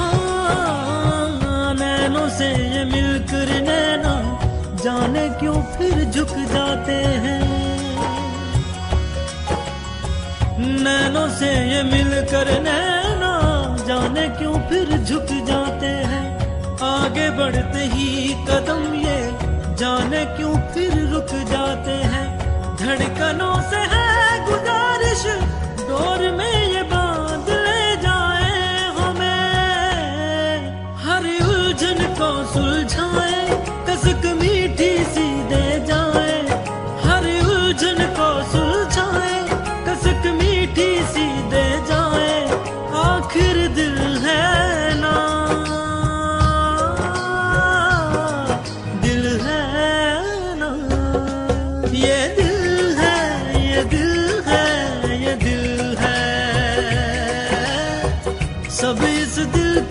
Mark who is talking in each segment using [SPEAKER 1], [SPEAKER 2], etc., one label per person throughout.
[SPEAKER 1] हाँ, नैनों से ये मिलकर नैना जाने क्यों फिर झुक जाते हैं? नैनों से ये मिलकर नैना जाने क्यों फिर झुक जाते हैं? आगे बढ़ते ही कदम ये जाने क्यों फिर रुक जाते हैं? धड़कनों से है गुजारिश है है है। सब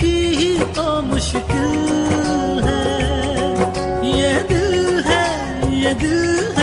[SPEAKER 1] की ही तो मुश्किल है। ये दिल है, ये दिल है।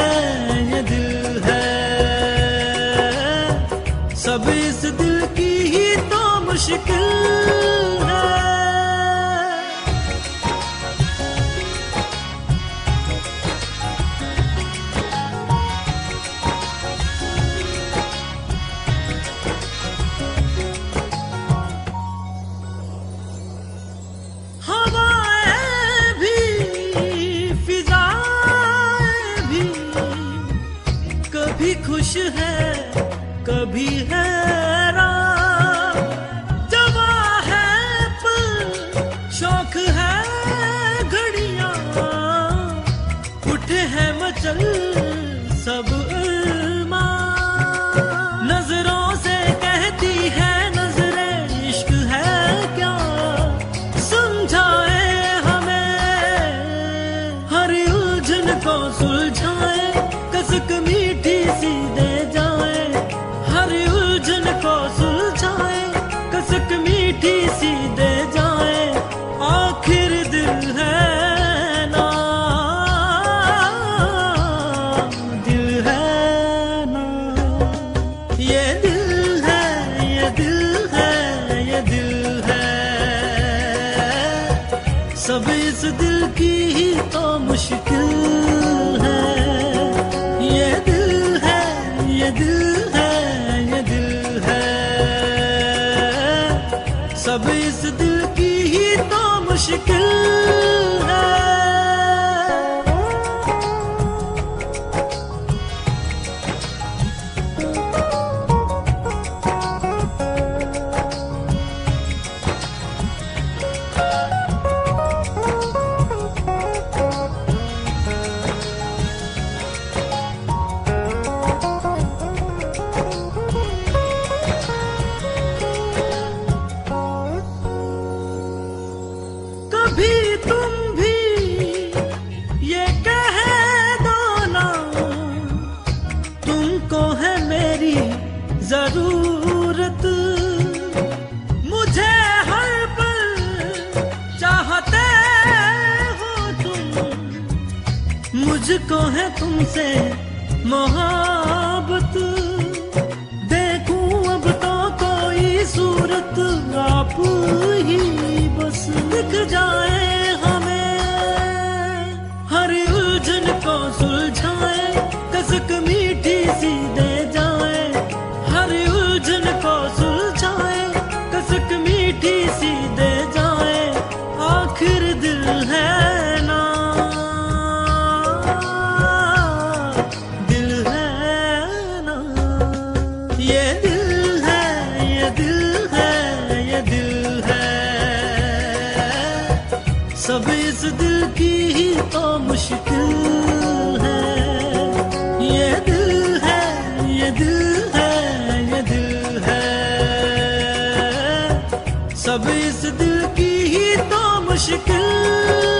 [SPEAKER 1] खुश है कभी है पल शौक है घड़िया। है मचल दिल की ही तो मुश्किल है। ये दिल है, ये दिल है, ये दिल है। सब इस दिल की ही तो मुश्किल मुझको है तुमसे मोहब्बत। देखूँ अब तो कोई सूरत आप ही बस। दिख जाए इस दिल की ही तो मुश्किल है। ये दिल है, ये दिल है, ये दिल है। सब इस दिल की ही तो मुश्किल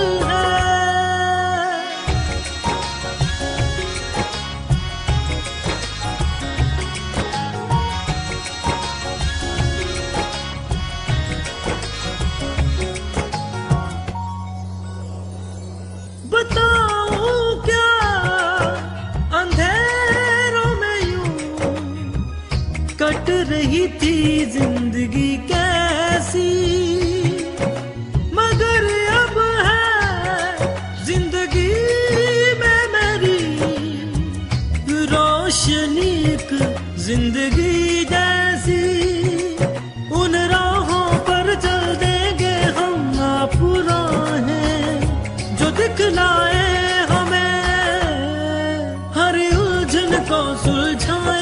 [SPEAKER 1] ज़िंदगी कैसी। मगर अब है ज़िंदगी में मेरी। रोशनी ज़िंदगी जैसी। उन राहों पर चल देंगे हम आप राहें जो दिखलाए हमें। हर उलझन को सुलझाए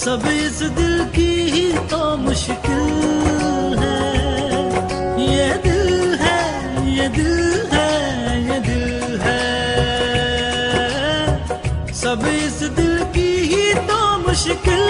[SPEAKER 1] सब इस दिल की ही तो मुश्किल है। ये दिल है, ये दिल है, ये दिल है। सब इस दिल की ही तो मुश्किल